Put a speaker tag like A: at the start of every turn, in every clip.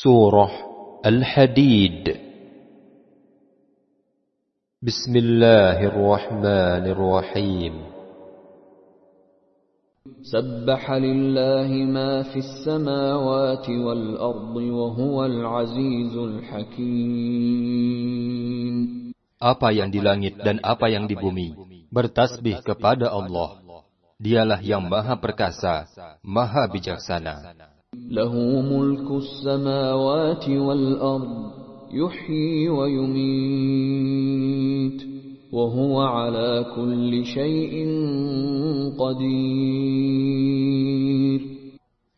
A: سورة الحديد بسم الله الرحمن الرحيم
B: سبح لله ما في السماوات والأرض وهو العزيز الحكيم
A: Apa yang di langit dan apa yang di bumi bertasbih kepada Allah. Dialah yang maha perkasa, maha bijaksana. له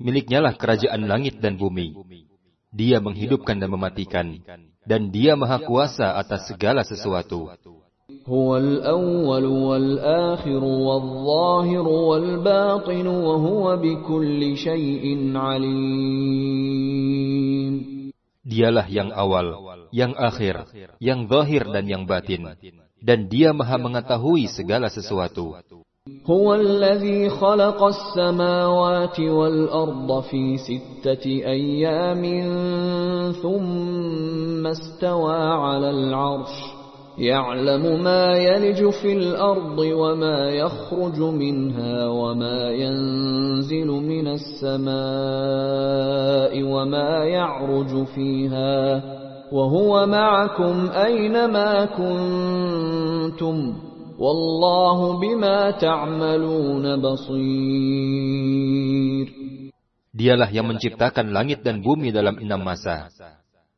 A: Miliknya lah kerajaan langit dan bumi. Dia menghidupkan dan mematikan, dan dia maha kuasa atas segala sesuatu.
B: هو الأول والآخر والظاهر والباطن وهو بكل شيء
A: عليم Dialah yang awal, yang akhir, yang zahir dan yang batin. Dan dia maha mengetahui segala sesuatu. هو
B: الذي خلق السماوات والأرض في ستة أيام ثم استوى على العرش. يعلم ما يلج في الارض وما يخرج منها وما ينزل من السماء وما يعرج فيها وهو معكم اينما كنتم والله بما تعملون بصير
A: Dialah yang menciptakan langit dan bumi dalam enam masa.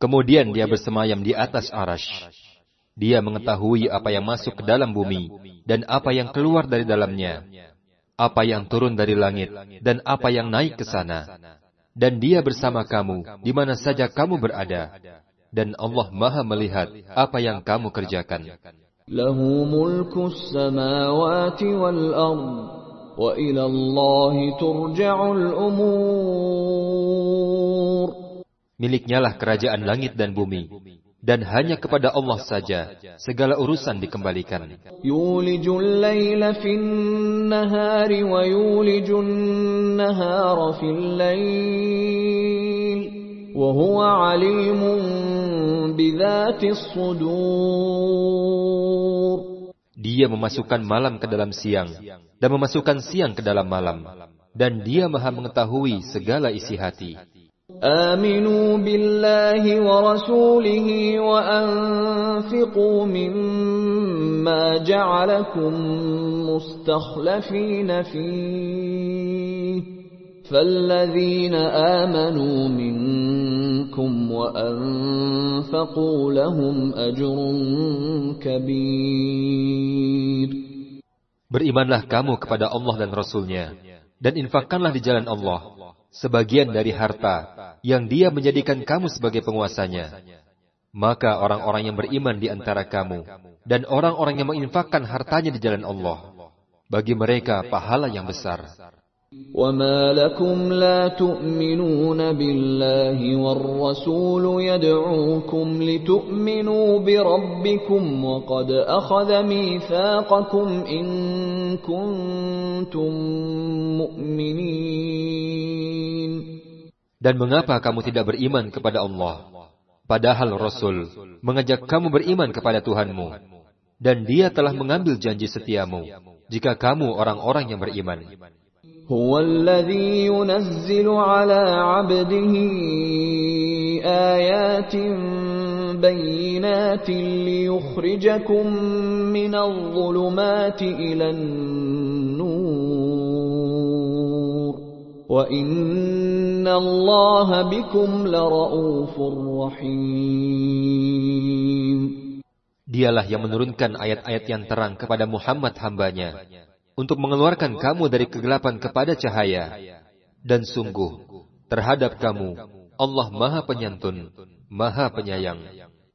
A: Kemudian dia bersemayam di atas arash. Dia mengetahui apa yang masuk ke dalam bumi dan apa yang keluar dari dalamnya, apa yang turun dari langit dan apa yang naik ke sana. Dan Dia bersama kamu di mana saja kamu berada. Dan Allah Maha melihat apa yang kamu kerjakan.
B: Lahu
A: Miliknyalah kerajaan langit dan bumi dan hanya kepada Allah saja segala urusan dikembalikan.
B: Yulijul fin nahari wa nahara wa huwa alimun sudur.
A: Dia memasukkan malam ke dalam siang dan memasukkan siang ke dalam malam dan dia Maha mengetahui segala isi hati. آمنوا بالله ورسوله وأنفقوا
B: مما جعلكم مستخلفين فيه فالذين آمنوا منكم وأنفقوا لهم أجر كبير
A: Berimanlah kamu kepada Allah dan Rasulnya, dan infakkanlah di jalan Allah, sebagian dari harta yang dia menjadikan kamu sebagai penguasanya. Maka orang-orang yang beriman di antara kamu dan orang-orang yang menginfakkan hartanya di jalan Allah, bagi mereka pahala yang besar. وما لكم لا تؤمنون
B: بالله والرسول يدعوكم لتؤمنوا بربكم وقد اخذ ميثاقكم ان كنتم
A: dan mengapa kamu tidak beriman kepada Allah? Padahal Rasul mengajak kamu beriman kepada Tuhanmu. Dan dia telah mengambil janji setiamu, jika kamu orang-orang yang beriman. Dialah yang menurunkan ayat-ayat yang terang kepada Muhammad hambanya, untuk mengeluarkan kamu dari kegelapan kepada cahaya. Dan sungguh, terhadap kamu, Allah maha penyantun, maha penyayang.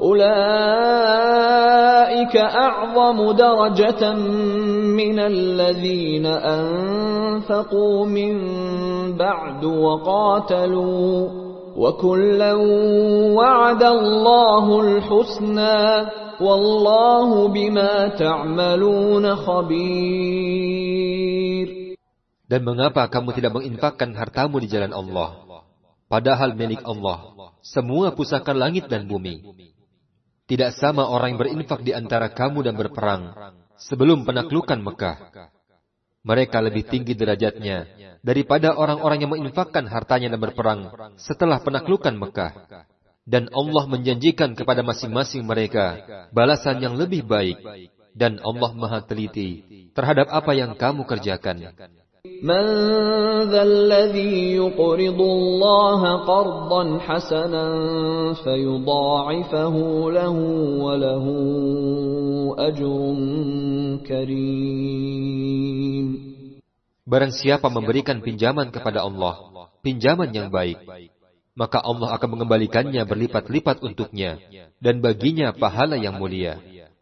B: أولئك أعظم درجة من الذين أنفقوا من بعد وقاتلوا وكلا وعد الله الحسنى والله بما تعملون
A: خبير Dan mengapa kamu tidak menginfakkan hartamu di jalan Allah? Padahal milik Allah, semua pusaka langit dan bumi. Tidak sama orang yang berinfak di antara kamu dan berperang sebelum penaklukan Mekah. Mereka lebih tinggi derajatnya daripada orang-orang yang menginfakkan hartanya dan berperang setelah penaklukan Mekah. Dan Allah menjanjikan kepada masing-masing mereka balasan yang lebih baik. Dan Allah maha teliti terhadap apa yang kamu kerjakan.
B: من Barang
A: siapa memberikan pinjaman kepada Allah, pinjaman yang baik, maka Allah akan mengembalikannya berlipat-lipat untuknya, dan baginya pahala yang mulia.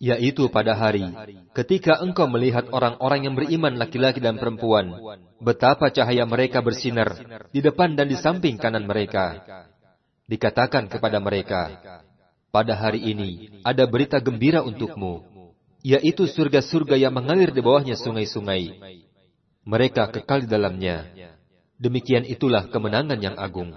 A: yaitu pada hari ketika engkau melihat orang-orang yang beriman laki-laki dan perempuan betapa cahaya mereka bersinar di depan dan di samping kanan mereka dikatakan kepada mereka pada hari ini ada berita gembira untukmu yaitu surga-surga yang mengalir di bawahnya sungai-sungai mereka kekal di dalamnya demikian itulah kemenangan yang agung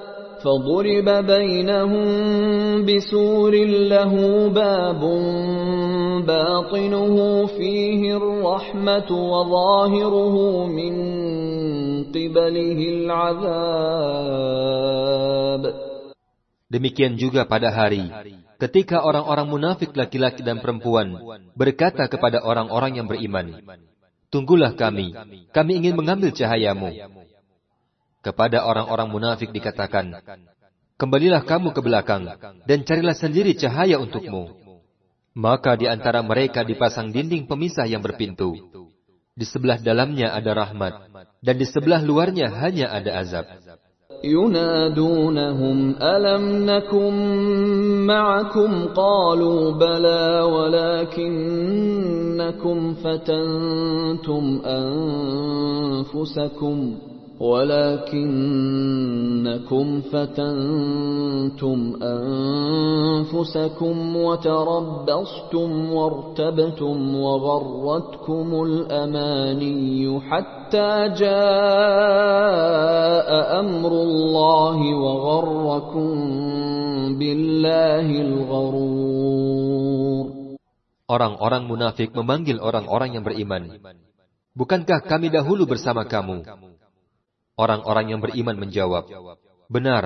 B: فضرب بينهم بسور له باب باطنه فيه الرحمة وظاهره من قبله
A: العذاب Demikian juga pada hari, ketika orang-orang munafik laki-laki dan perempuan berkata kepada orang-orang yang beriman, Tunggulah kami, kami ingin mengambil cahayamu. Kepada orang-orang munafik dikatakan, Kembalilah kamu ke belakang, dan carilah sendiri cahaya untukmu. Maka di antara mereka dipasang dinding pemisah yang berpintu. Di sebelah dalamnya ada rahmat, dan di sebelah luarnya hanya ada azab.
B: Yunadunahum ولكنكم فتنتم انفسكم وتربصتم وارتبتم وغرتكم الاماني حتى جاء امر الله وغركم بالله الغرور
A: Orang-orang munafik memanggil orang-orang yang beriman. Bukankah kami dahulu bersama kamu, Orang-orang yang beriman menjawab, Benar,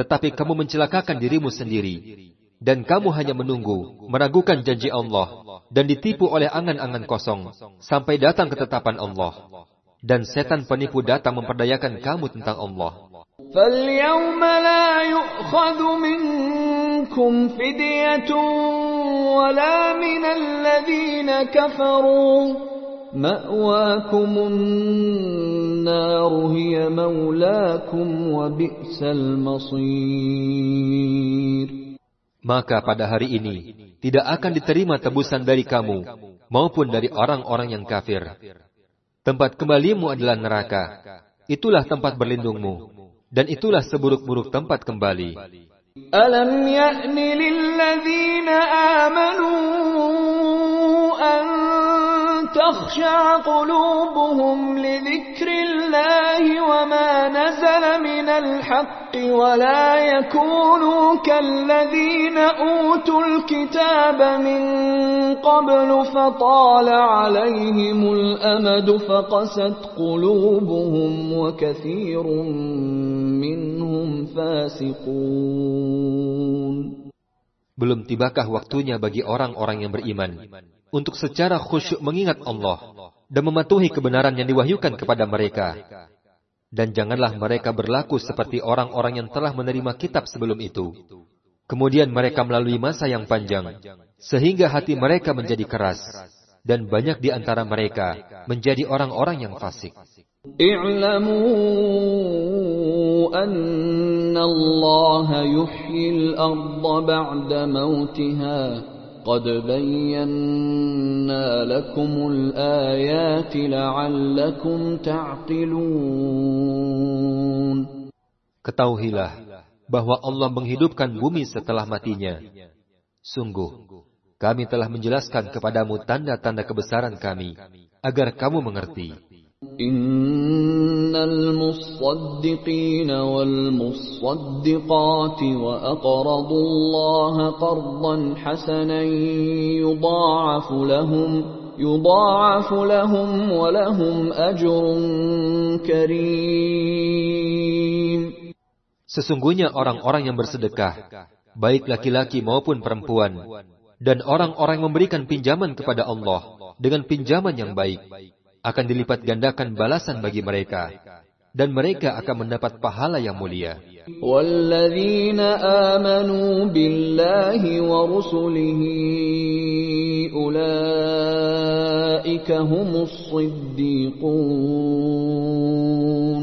A: tetapi kamu mencelakakan dirimu sendiri. Dan kamu hanya menunggu, meragukan janji Allah, dan ditipu oleh angan-angan kosong, sampai datang ketetapan Allah. Dan setan penipu datang memperdayakan kamu tentang Allah.
B: فَالْيَوْمَ لَا مأواكم النار هي
A: مولاكم وبئس المصير Maka pada hari ini tidak akan diterima tebusan dari kamu maupun dari orang-orang yang kafir. Tempat kembalimu adalah neraka. Itulah tempat berlindungmu dan itulah seburuk-buruk tempat kembali.
B: Alam ya'ni lilladzina amanu تخشع قلوبهم لذكر الله وما نزل من الحق ولا يكونوا كالذين اوتوا الكتاب من قبل فطال عليهم الامد فقست قلوبهم وكثير
A: منهم فاسقون Belum tibakah waktunya bagi orang-orang yang beriman untuk secara khusyuk mengingat Allah dan mematuhi kebenaran yang diwahyukan kepada mereka? Dan janganlah mereka berlaku seperti orang-orang yang telah menerima kitab sebelum itu. Kemudian mereka melalui masa yang panjang, sehingga hati mereka menjadi keras, dan banyak di antara mereka menjadi orang-orang yang fasik.
B: أن الله يحيي الأرض بعد موتها قد بينا
A: لكم الآيات لعلكم تعقلون Ketahuilah bahwa Allah menghidupkan bumi setelah matinya. Sungguh, kami telah menjelaskan kepadamu tanda-tanda kebesaran kami, agar kamu mengerti.
B: إن المصدقين والمصدقات وأقرضوا الله قرضا حسنا يضاعف لهم يضاعف لهم ولهم أجر
A: كريم Sesungguhnya orang-orang yang bersedekah, baik laki-laki maupun perempuan, dan orang-orang memberikan pinjaman kepada Allah dengan pinjaman yang baik, akan dilipat gandakan balasan bagi mereka dan mereka akan mendapat pahala yang mulia.
B: وَالَّذِينَ آمَنُوا بِاللَّهِ وَرُسُلِهِ هُمُ الصِّدِّيقُونَ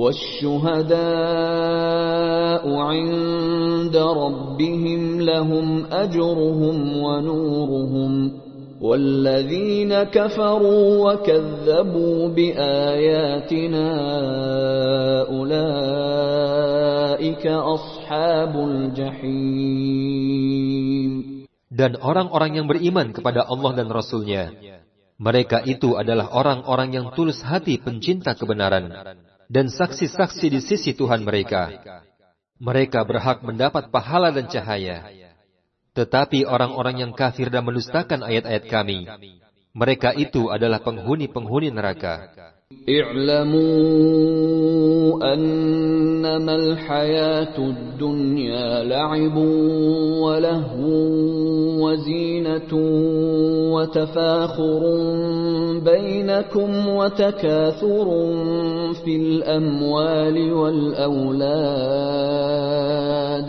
B: وَالشُّهَدَاءُ عِندَ رَبِّهِمْ لَهُمْ أَجْرُهُمْ وَنُورُهُمْ والذين كفروا وكذبوا بآياتنا
A: أولئك أصحاب الجحيم Dan orang-orang yang beriman kepada Allah dan Rasulnya, mereka itu adalah orang-orang yang tulus hati pencinta kebenaran dan saksi-saksi di sisi Tuhan mereka. Mereka berhak mendapat pahala dan cahaya. Tetapi orang-orang yang kafir dan mendustakan ayat-ayat kami, mereka itu adalah penghuni-penghuni neraka.
B: I'lamu annama al-hayatu dunya la'ibu wa lahu wa zinatu wa tafakhurun bainakum wa takathurun fil amwali wal awlad.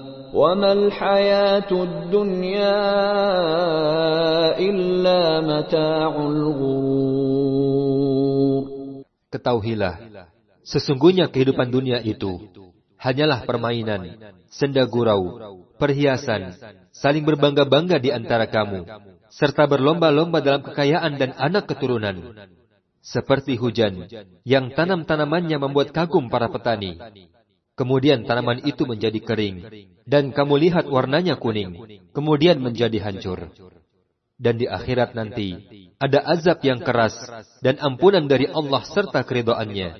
B: وما الحياة الدنيا إلا
A: متاع الغرور Ketahuilah, sesungguhnya kehidupan dunia itu hanyalah permainan, senda gurau, perhiasan, saling berbangga-bangga di antara kamu, serta berlomba-lomba dalam kekayaan dan anak keturunan. Seperti hujan, yang tanam-tanamannya membuat kagum para petani, Kemudian tanaman itu menjadi kering, dan kamu lihat warnanya kuning, kemudian menjadi hancur. Dan di akhirat nanti, ada azab yang keras, dan ampunan dari Allah serta keridoannya.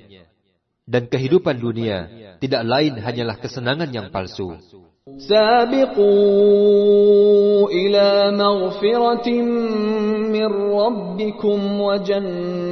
A: Dan kehidupan dunia, tidak lain hanyalah kesenangan yang palsu.
B: ila maghfiratin min Rabbikum wa jannah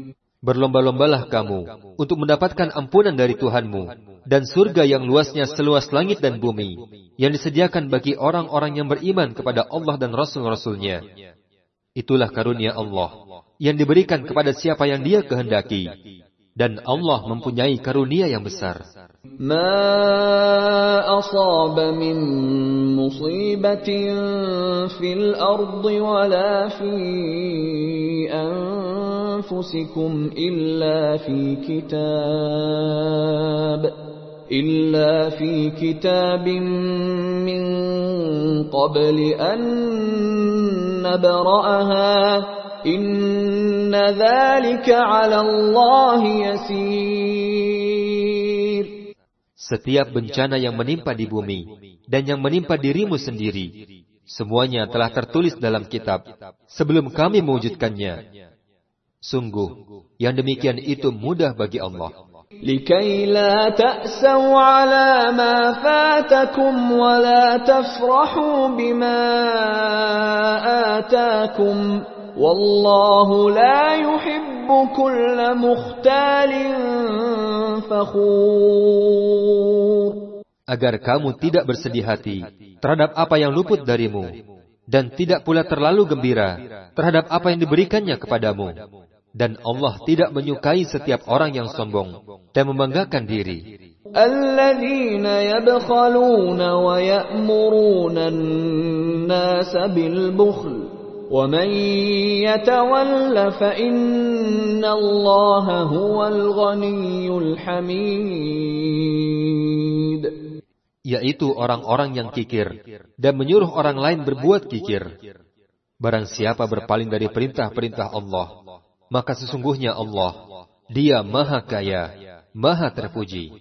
A: Berlomba-lombalah kamu untuk mendapatkan ampunan dari Tuhanmu dan surga yang luasnya seluas langit dan bumi yang disediakan bagi orang-orang yang beriman kepada Allah dan Rasul-Rasulnya. Itulah karunia Allah yang diberikan kepada siapa yang dia kehendaki. Dan Allah mempunyai karunia yang besar.
B: أنفسكم إلا في كتاب إلا في كتاب من قبل أن نبرأها إن ذلك على الله يسير
A: Setiap bencana yang menimpa di bumi dan yang menimpa dirimu sendiri, semuanya telah tertulis dalam kitab sebelum kami mewujudkannya. Sungguh, yang demikian itu mudah bagi Allah. Agar kamu tidak bersedih hati terhadap apa yang luput darimu, dan tidak pula terlalu gembira terhadap apa yang diberikannya kepadamu dan Allah tidak menyukai setiap orang yang sombong dan membanggakan diri. yaitu orang-orang yang kikir dan menyuruh orang lain berbuat kikir. Barang siapa berpaling dari perintah-perintah Allah, Maka sesungguhnya Allah, Dia Maha Kaya, Maha Terpuji.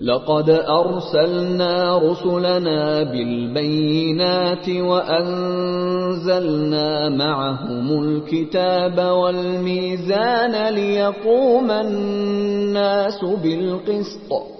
B: لقد أرسلنا رسلنا بالبينات وأنزلنا معهم الكتاب والميزان ليقوم الناس بالقسط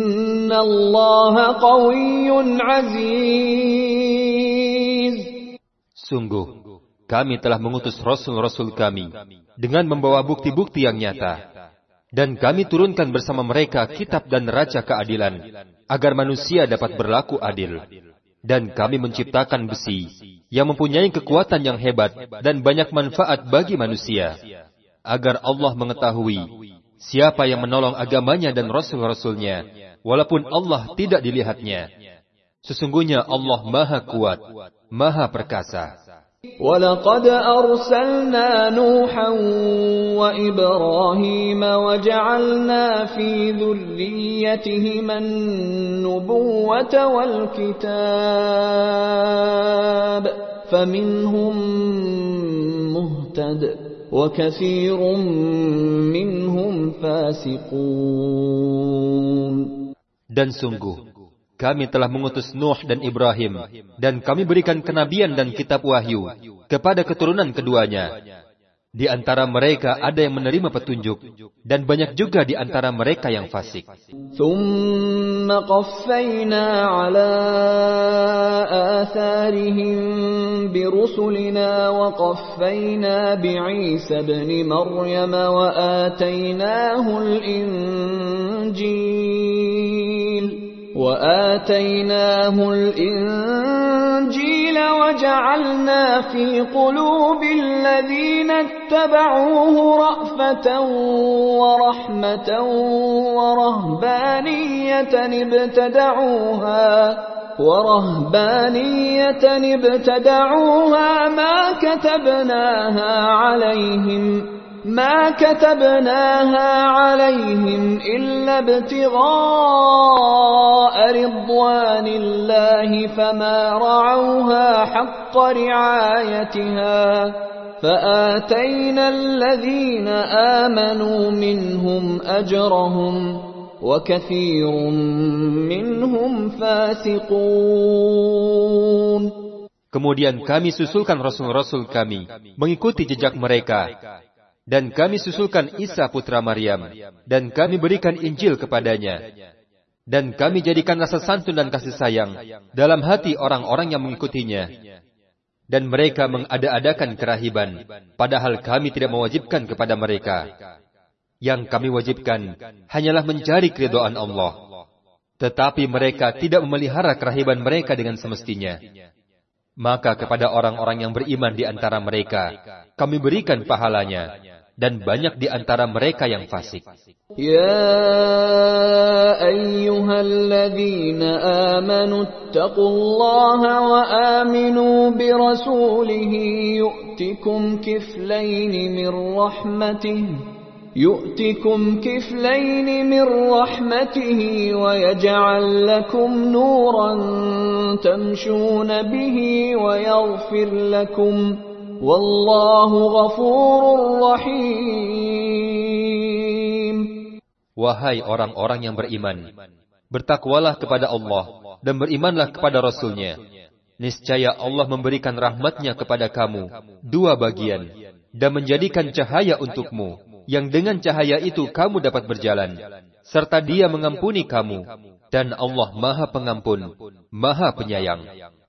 A: Sungguh, kami telah mengutus rasul-rasul kami dengan membawa bukti-bukti yang nyata. Dan kami turunkan bersama mereka kitab dan raja keadilan, agar manusia dapat berlaku adil. Dan kami menciptakan besi, yang mempunyai kekuatan yang hebat dan banyak manfaat bagi manusia, agar Allah mengetahui siapa yang menolong agamanya dan rasul-rasulnya, walaupun Allah tidak dilihatnya. Sesungguhnya Allah Maha Kuat, Maha Perkasa. ولقد
B: أرسلنا نوحا وإبراهيم وجعلنا في ذريتهما النبوة والكتاب فمنهم مهتد وكثير منهم فاسقون
A: dan sungguh, kami telah mengutus Nuh dan Ibrahim, dan kami berikan kenabian dan kitab wahyu kepada keturunan keduanya. Di antara mereka ada yang menerima petunjuk, dan banyak juga di antara mereka yang fasik.
B: ثُمَّ واتيناه الانجيل وجعلنا في قلوب الذين اتبعوه رافه ورحمه ورهبانيه ابتدعوها ورهبانية ابتدعوها ما كتبناها عليهم ما كتبناها عليهم إلا ابتغاء رضوان الله فما رعوها حق رعايتها فآتينا الذين آمنوا منهم أجرهم
A: وكثير
B: منهم فاسقون
A: Kemudian kami susulkan rasul-rasul kami mengikuti jejak mereka Dan kami susulkan Isa putra Maryam, dan kami berikan Injil kepadanya. Dan kami jadikan rasa santun dan kasih sayang dalam hati orang-orang yang mengikutinya. Dan mereka mengada-adakan kerahiban, padahal kami tidak mewajibkan kepada mereka. Yang kami wajibkan hanyalah mencari keridoan Allah. Tetapi mereka tidak memelihara kerahiban mereka dengan semestinya. Maka kepada orang-orang yang beriman di antara mereka, kami berikan pahalanya, dan banyak di antara mereka yang fasik.
B: Ya ayyuhalladzina amanu taqullaha wa aminu bi rasulihi yu'tikum kiflain min rahmatih يؤتكم كفلين من رحمته ويجعل لكم نورا تمشون به ويغفر لكم ۖ
A: Wahai orang-orang yang beriman, bertakwalah kepada Allah dan berimanlah kepada Rasulnya. Niscaya Allah memberikan rahmatnya kepada kamu, dua bagian, dan menjadikan cahaya untukmu, yang dengan cahaya itu kamu dapat berjalan, serta dia mengampuni kamu, dan Allah maha pengampun, maha penyayang.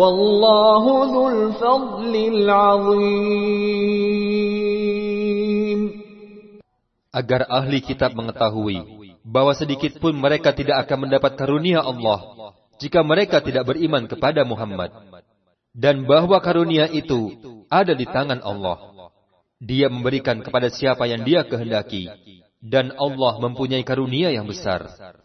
B: Wallahu fadlil
A: Agar ahli kitab mengetahui bahwa sedikit pun mereka tidak akan mendapat karunia Allah jika mereka tidak beriman kepada Muhammad dan bahwa karunia itu ada di tangan Allah. Dia memberikan kepada siapa yang Dia kehendaki dan Allah mempunyai karunia yang besar.